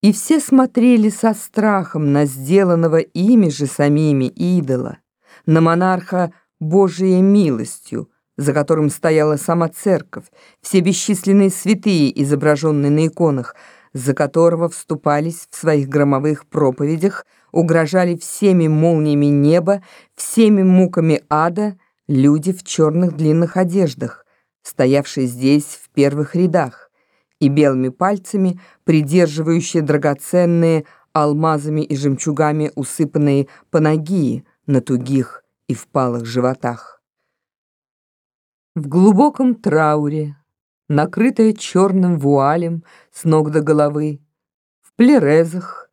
И все смотрели со страхом на сделанного ими же самими идола, на монарха Божией милостью, за которым стояла сама церковь, все бесчисленные святые, изображенные на иконах, за которого вступались в своих громовых проповедях, угрожали всеми молниями неба, всеми муками ада люди в черных длинных одеждах, стоявшие здесь в первых рядах и белыми пальцами, придерживающие драгоценные алмазами и жемчугами усыпанные панагии на тугих и впалых животах. В глубоком трауре, накрытая черным вуалем с ног до головы, в плерезах,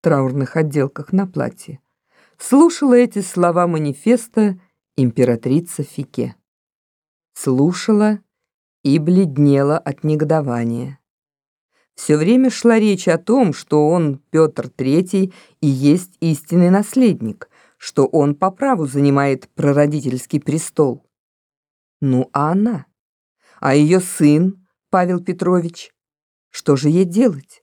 траурных отделках на платье, слушала эти слова манифеста императрица Фике. Слушала и бледнела от негодования. Все время шла речь о том, что он, Петр III, и есть истинный наследник, что он по праву занимает прародительский престол. Ну а она? А ее сын, Павел Петрович? Что же ей делать?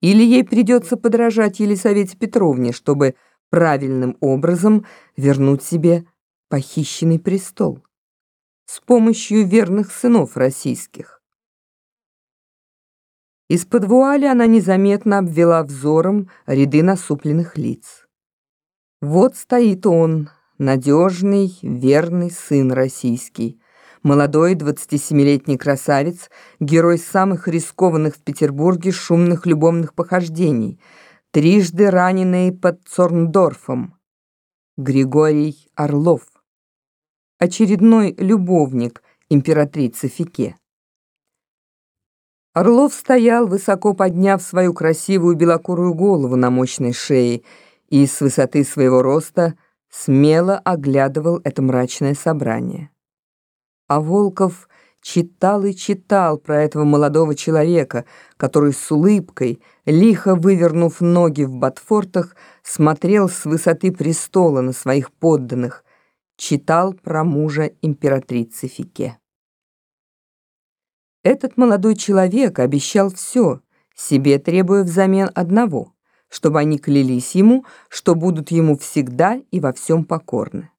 Или ей придется подражать Елисавете Петровне, чтобы правильным образом вернуть себе похищенный престол? С помощью верных сынов российских. Из-под вуали она незаметно обвела взором ряды насупленных лиц. Вот стоит он, надежный, верный сын российский, молодой 27-летний красавец, герой самых рискованных в Петербурге шумных любовных похождений, трижды раненый под Цорндорфом, Григорий Орлов очередной любовник императрицы Фике. Орлов стоял, высоко подняв свою красивую белокурую голову на мощной шее и с высоты своего роста смело оглядывал это мрачное собрание. А Волков читал и читал про этого молодого человека, который с улыбкой, лихо вывернув ноги в ботфортах, смотрел с высоты престола на своих подданных, читал про мужа императрицы Фике. Этот молодой человек обещал все, себе требуя взамен одного, чтобы они клялись ему, что будут ему всегда и во всем покорны.